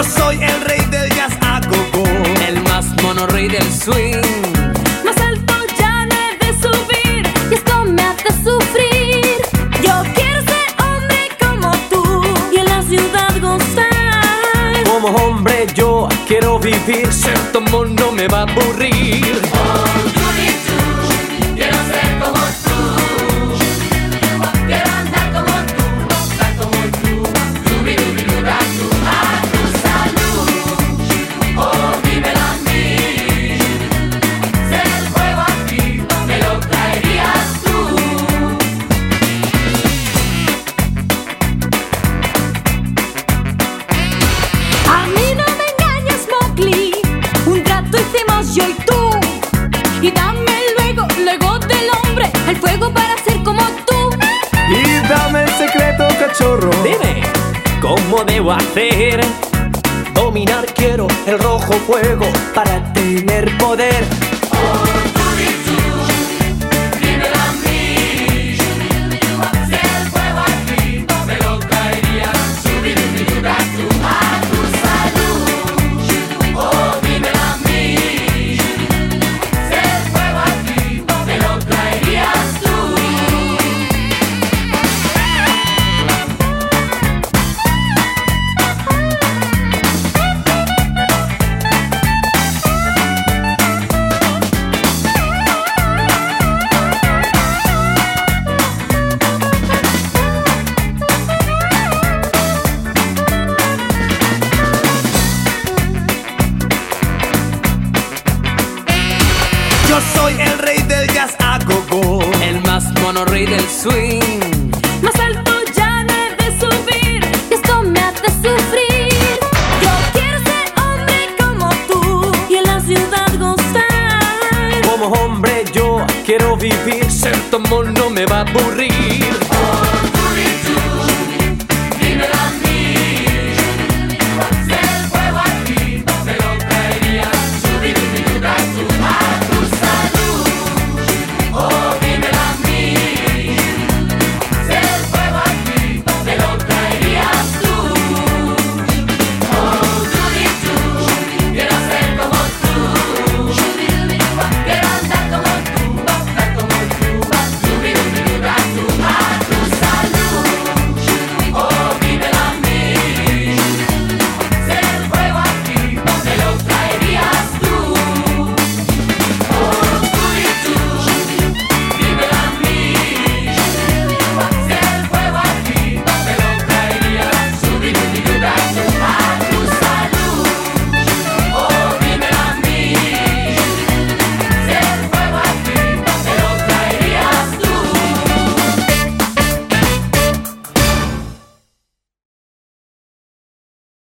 Yo soy el rey del jazz a el más mono rey del swing. Más alto ya no he de subir y esto me hace sufrir. Yo quiero ser hombre como tú y en la ciudad gozar. Como hombre yo quiero vivir, ser mono me va a aburrir. El fuego para ser como tú. Y dame el secreto, cachorro. Dime, ¿cómo debo hacer? Dominar quiero el rojo fuego para tener poder. Soy el rey del jazz a gogo, el más mono rey del swing. Más alto ya no he de subir. Y esto me hace sufrir. Yo quiero ser hombre como tú. Y en la ciudad gozar. Como hombre yo quiero vivir, ser tomo no me va a aburrir.